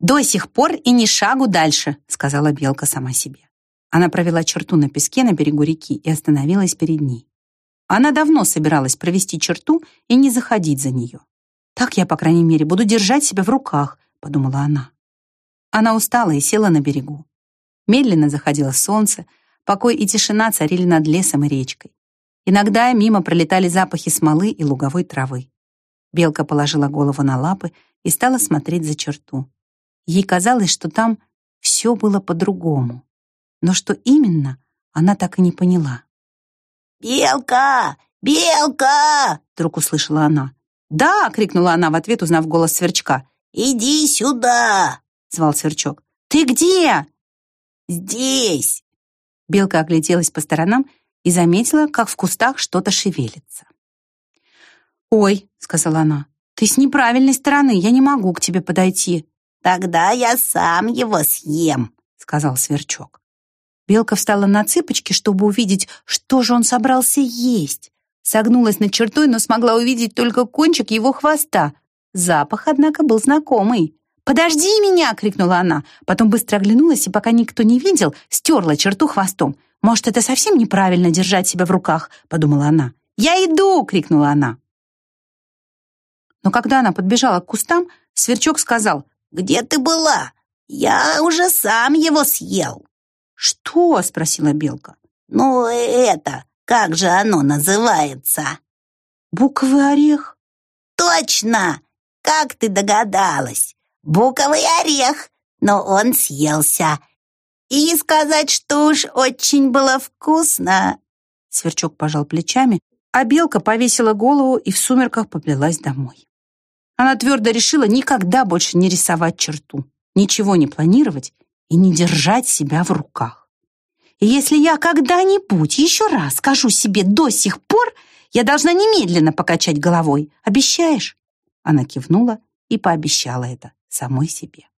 «До сих пор и ни шагу дальше», — сказала Белка сама себе. Она провела черту на песке на берегу реки и остановилась перед ней. Она давно собиралась провести черту и не заходить за нее. «Так я, по крайней мере, буду держать себя в руках», — подумала она. Она устала и села на берегу. Медленно заходило солнце, покой и тишина царили над лесом и речкой. Иногда мимо пролетали запахи смолы и луговой травы. Белка положила голову на лапы и стала смотреть за черту. Ей казалось, что там все было по-другому. Но что именно, она так и не поняла. «Белка! Белка!» — вдруг услышала она. «Да!» — крикнула она в ответ, узнав голос сверчка. «Иди сюда!» — звал сверчок. «Ты где?» «Здесь!» Белка огляделась по сторонам и заметила, как в кустах что-то шевелится. «Ой!» — сказала она. «Ты с неправильной стороны, я не могу к тебе подойти». «Тогда я сам его съем», — сказал сверчок. Белка встала на цыпочки, чтобы увидеть, что же он собрался есть. Согнулась над чертой, но смогла увидеть только кончик его хвоста. Запах, однако, был знакомый. «Подожди меня!» — крикнула она. Потом быстро оглянулась и, пока никто не видел, стерла черту хвостом. «Может, это совсем неправильно держать себя в руках?» — подумала она. «Я иду!» — крикнула она. Но когда она подбежала к кустам, сверчок сказал, «Где ты была? Я уже сам его съел». «Что?» — спросила белка. «Ну, это, как же оно называется?» «Буковый орех». «Точно! Как ты догадалась? Буковый орех, но он съелся. И сказать, что уж очень было вкусно». Сверчок пожал плечами, а белка повесила голову и в сумерках поплелась домой. Она твердо решила никогда больше не рисовать черту, ничего не планировать и не держать себя в руках. И если я когда-нибудь еще раз скажу себе до сих пор, я должна немедленно покачать головой. Обещаешь?» Она кивнула и пообещала это самой себе.